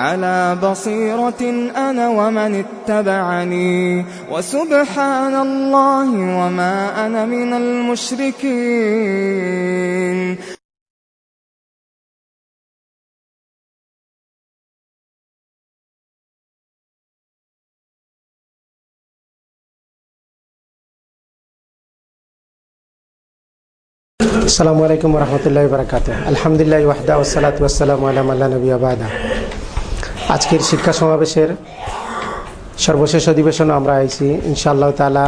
على بصيرة أنا ومن اتبعني. وسبحان الله وما أنا من المشركين. السلام عليكم ورحمة الله وبركاته. الحمد لله وحده والصلاة والسلام على من لا نبي بعده. আজকের শিক্ষা সমাবেশের সর্বশেষ অধিবেশন আমরা আইছি। ইনশাআল্লাহ তালা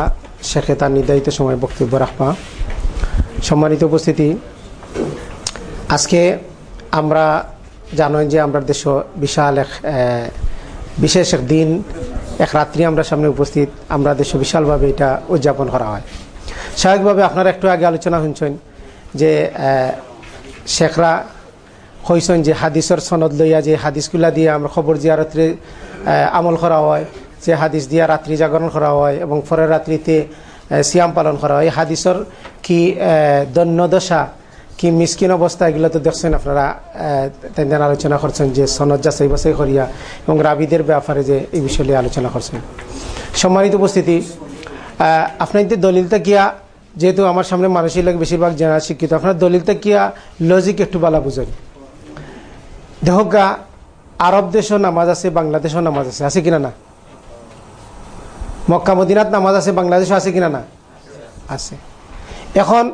শেখে তার নির্ধারিত সময় বক্তব্য রাখবা। সম্মানিত উপস্থিতি, আজকে আমরা জানেন যে আমরা দেশ বিশাল এক বিশেষ এক দিন, এক রাত্রি আমরা সামনে উপস্থিত, আমরা দেশে বিশালভাবে এটা উদযাপন করা হয়। স্বাভাবিকভাবে আপনারা একটু আগে আলোচনা শুনছেন যে শেখরা হইছেন যে হাদিসের সনদ লইয়া যে হাদিসগুলা দিয়ে আমরা খবর জিয়ারতরে আমল করা হয়, যে হাদিস দিয়া রাত্রি জাগরণ করা হয় এবং পরের রাত্রিতে সিয়াম পালন করা হয়। হাদিসের কি দৈন্যদশা, কি মিসকিন অবস্থা, এগুলো তো দেখছেন আপনারা তেন আলোচনা করছেন যে সনদ যাচাই বাছাই করিয়া এবং রাবিদের ব্যাপারে যে এই বিষয় নিয়ে আলোচনা করছেন। সম্মানিত উপস্থিতি আপনাদের দলিলটা কিয়া যেহেতু আমার সামনে মানুষই লোক বেশিরভাগ জানা শিক্ষিত, আপনার দলিলটা কিয়া লজিক একটু বালা বুঝেন দেহগা আরব দেশও নামাজ আছে, বাংলাদেশও নামাজ আছে আছে কিনা না? মক্কা, মদিনাত নামাজ আছে, বাংলাদেশও আছে কিনা না? আছে। এখন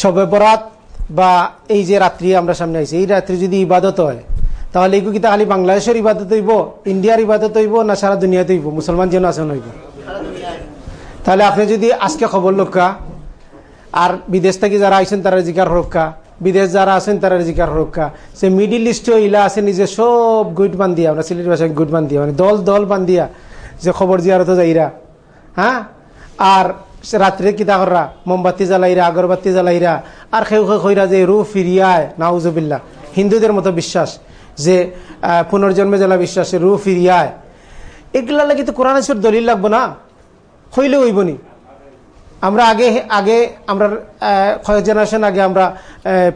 সবে বরাত বা এই যে রাত্রি আমরা সামনে আইছি, এই রাত্রি যদি ইবাদত হয়, তাহলে এইগুলো কি খালি বাংলাদেশের ইবাদত হইব, ইন্ডিয়ার ইবাদত হইব, না সারা দুনিয়াতে হইব? মুসলমান যেন আছে হইব। তাহলে আপনি যদি আজকে খবর লোকা আর বিদেশ থেকে যারা আইসেন তারা জিকার রক্ষা বিদেশ যারা আছেন তারা জিকার রক্ষা। সে মিডিল ইস্টও ইলা আছে, নিজে সব গুট বান্ধিয়া আমরা সিলেট ভাষায় গুট বান্ধিয়া মানে দল দল বান্ধিয়া, যে খবর জিয়ারত যাইরা। হ্যাঁ? আর রাত্রে কিতা কররা? মোমবাতি জ্বালাইরা, আগরবাতি জ্বালাইরা, আর খেউ খেউ খইরা যে রু ফিরিয়ায় নাউজুবিল্লা হিন্দুদের মতো বিশ্বাস, যে পুনর্জন্মে জ্বালা বিশ্বাস রু ফিরিয়ায়। এগুলা লাগি তো কোরআন দলিল লাগবো না? হইলে হইবনি। আমরা আগে আগে আমরা কয়েক জেনারেশন আগে আমরা আহ,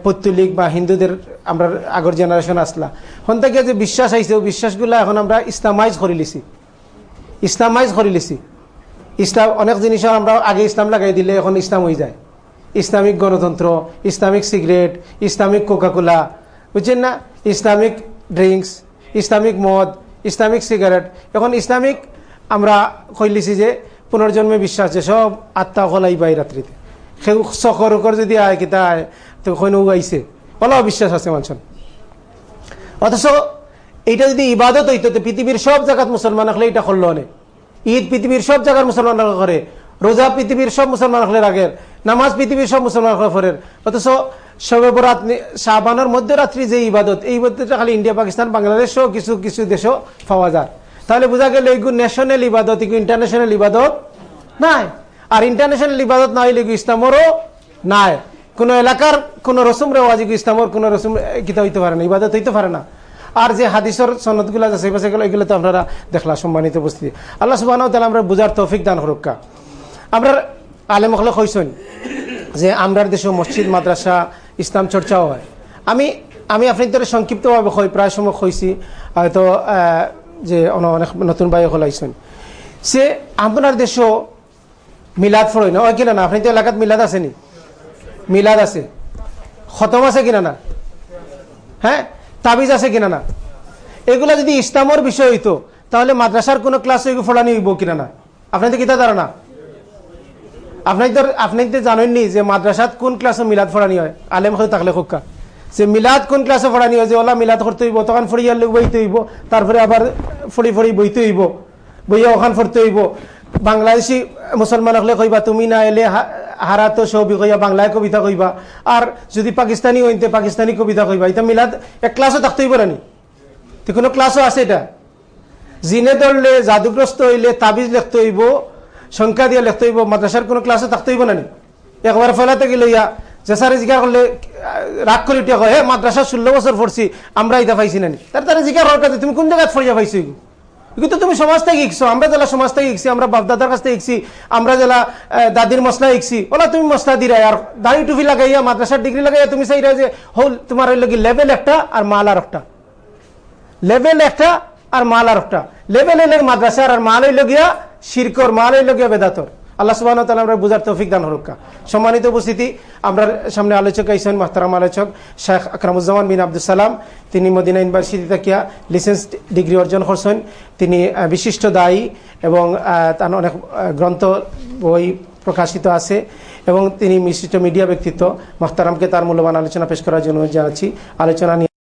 বা হিন্দুদের আমরা আগর জেনারেশন আসলা। হন থেকে যে বিশ্বাস আইছে ও বিশ্বাসগুলো এখন আমরা ইসলামাইজ করে লিছি। ইসলামাইজ করে লিছি। ইসলাম অনেক জিনিস আমরা আগে ইসলাম লাগাই দিলে এখন ইসলাম হয়ে যায়। ইসলামিক গণতন্ত্র ইসলামিক সিগারেট ইসলামিক কোকাকোলা বুঝছেন না? ইসলামিক ড্রিঙ্কস ইসলামিক মদ ইসলামিক সিগারেট। এখন ইসলামিক আমরা কইলিছি যে পুনর্জন্মে বিশ্বাস যে সব আত্মা হলাই বাই রাত্রিতে। সেও চকর উকর যদি আয় কিতা আয় অলপ বিশ্বাস আছে মানুষের অথচ এইটা যদি ইবাদত হইতো, তো পৃথিবীর সব জায়গাত মুসলমান হলে এটা করল অনেক। ঈদ পৃথিবীর সব জায়গার মুসলমান করে, রোজা পৃথিবীর সব মুসলমান হলে রাগের, নামাজ পৃথিবীর সব মুসলমান হলে ফরের। অথচ সবে বরাত শাহবানের মধ্যরাত্রি যে ইবাদত, এই ইবাদতটা খালি ইন্ডিয়া, পাকিস্তান, বাংলাদেশও কিছু কিছু দেশও পাওয়া যায়। তাহলে বোঝা গেল এইগুলো ন্যাশনাল ইবাদত এগুলো ইন্টারন্যাশনাল ইবাদত নাই। আর ইন্টারন্যাশনাল ইবাদত না হইলে ইসলামরও নাই। কোন এলাকার কোন রসুম রেওয়াজ ইসলামর কোন রসুম কিতা হইতে পারে না, ইবাদত হইতে পারে না। আর যে হাদিসর সনদগুলো আছে, সেই গেলো এগুলো তো আপনারা দেখলা, সম্মানিত উপস্থিতি। আল্লাহ সুবাহ তাহলে আমরা বুঝার তৌফিক দান হরক্কা আমরা আলেম হলে কইসন যে আমরার দেশে মসজিদ, মাদ্রাসা, ইসলাম চর্চাও হয়। আমি আমি আপনাদের সংক্ষিপ্তভাবে কই, প্রায় সময় কইছি। হয়তো যে অন- অনেক নতুন ভাই হল আইসন সে আপনার দেশও মিলাদ ফরই না। ওই কিনা না আপনি তো এলাকাত মিলাদ আছে নি? মিলাদ আছে। খতম আছে কিনা না হ্যাঁ? তাবিজ আছে কিনা না এগুলা যদি ইসলামর বিষয় হইতো, তাহলে মাদ্রাসার কোনো ক্লাস ফোড়ানি হইব কিনা না আপনাদের কিতা ধারণা? আপনাদের আপনাদের জানেননি যে মাদ্রাসাত কোন ক্লাসে মিলাদ ফোড়ানি হয়? আলেম হয়ে থাকলে খুকা। যে মিলাদ কোন ক্লাসে ফোড়ানি হয়? যে ওলা মিলাদ করতে হইব, তখন ফড়িয়ার লোক বইতে হইব, তারপরে আবার ফড়ি ফড়ি বইতে হইব, বইয়া ওখান ফরতে হইব। বাংলাদেশি মুসলমান হলে কইবা, তুমি না এলে হা- হারাতো সবি কইয়া বাংলায় কবিতা কইবা। আর যদি পাকিস্তানি হইতে পাকিস্তানি কবিতা কইবা। এটা মিলাদ, এক ক্লাসও থাকতে হইব নানি? তো কোনো ক্লাসও আছে এটা? জিনে ধরলে, জাদুগ্রস্ত হইলে তাবিজ লিখতে হইব, সংখ্যা দিয়ে লিখতে হইব, মাদ্রাসার কোনো ক্লাসে থাকতে হইব নানি? একবার ফেলাতে গেলে ইয়া যে স্যারে করলে, রাগ করে উঠিয়া কয়, হে, মাদ্রাসা ষোলো বছর পড়ছি, আমরা এটা পাইছি নানি তার তারা জিজ্ঞাসা করার কাছে তুমি কোন জায়গায় পড়িয়া পাইছো? কিন্তু তুমি সমাজ থেকে শিখছো আমরা জেলা সমাজ থেকে শিখছি আমরা বাপদাদার কাছ থেকে শিখছি আমরা জেলা দাদির মশলা শিখছি ওলা তুমি মশলা দিরা আর দাড়ি টুপি লাগাইয়া, মাদ্রাসার ডিগ্রি লাগাইয়া, তুমি চাইরা যে হোল, তোমার হইল কি লেভেল একটা আর মাল আর একটা। লেভেল একটা আর মাল আর একটা। লেভেল এলের মাদ্রাসার আর মাল হইল গিয়া, শিরকর মাল হইল গিয়া বেদাতর। আল্লাহ সুবাহ তালা আমরা বুঝার তৌফিক দান হরক্কা সম্মানিত উপস্থিতি, আমরা সামনে আলোচক আইসেন মাহতারাম আলোচক শেখ আকরামুজ্জামান বিন আব্দুল সালাম, তিনি মদিনা ইউনিভার্সিটি তাকিয়া লিসেন্স ডিগ্রি অর্জন করছেন। তিনি বিশিষ্ট দায়ী এবং তার অনেক গ্রন্থ, বই প্রকাশিত আছে এবং তিনি বিশিষ্ট মিডিয়া ব্যক্তিত্ব। মাহতারামকে তার মূল্যবান আলোচনা পেশ করার জন্য জানাচ্ছি। আলোচনা নিয়ে